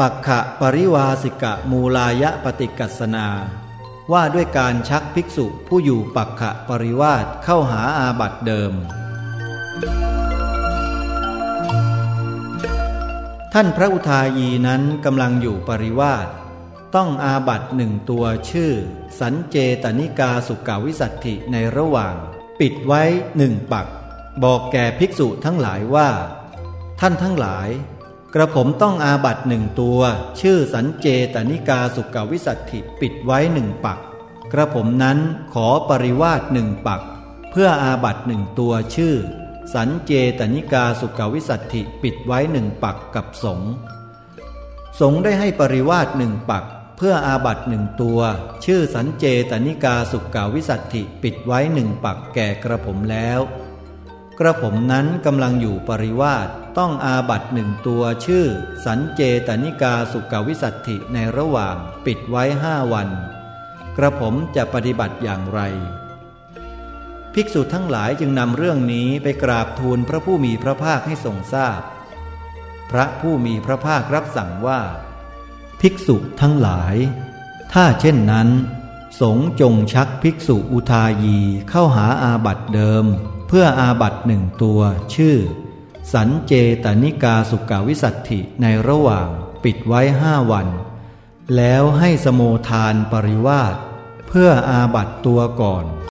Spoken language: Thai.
ปักขะปริวาสิกะมูลายะปฏิกัสนา ว่าด้วยการชักภิกษุผู้อยู่ปักขะปริวาสเข้าหาอาบัตเดิม ท่านพระอุทายีนั้นกำลังอยู่ปริวาสต้องอาบัตหนึ่งตัวชื่อ สันเจตนิกาสุกาวิสัตถิในระหว่าง ปิดไว้หนึ่งปัก บอกแก่ภิกษุทั้งหลายว่า ท่านทั้งหลาย กระผมต้องอาบัตหนึ่งตัว ชื่อสันเจตนิกาสุกาวิสัตถิปิดไว้หนึ่งปัก กระผมนั้นขอปริวาสหนึ่งปัก เพื่ออาบัตหนึ่งตัวชื่อ สันเจตนิกาสุกาวิสัตถิปิดไว้หนึ่งปักกับสงสงได้ให้ปริวาสหนึ่งปัก เพื่ออาบัตหนึ่งตัว ชื่อสันเจตนิกาสุกาวิสัตถิปิดไว้หนึ่งปักแก่กระผมแล้ว กระผมนั้นกำลังอยู่ปริวาสต้องอาบัตหนึ่งตัวชื่อ สันเจตนิกาสุกาวิสัตถิในระหว่างปิดไว้ห้าวัน กระผมจะปฏิบัติอย่างไร ภิกษุทั้งหลายจึงนำเรื่องนี้ไปกราบทูลพระผู้มีพระภาคให้ทรงทราบพพระผู้มีพระภาครับสั่งว่า ภิกษุทั้งหลาย ถ้าเช่นนั้น สงจงชักภิกษุอุทายีเข้าหาอาบัตเดิม เพื่ออาบัตหนึ่งตัว ชื่อ สันเจตนิกาสุกาวิสัตถิในระหว่างปิดไว้ห้าวัน แล้วให้สโมทานปริวาสเพื่ออาบัตตัวก่อน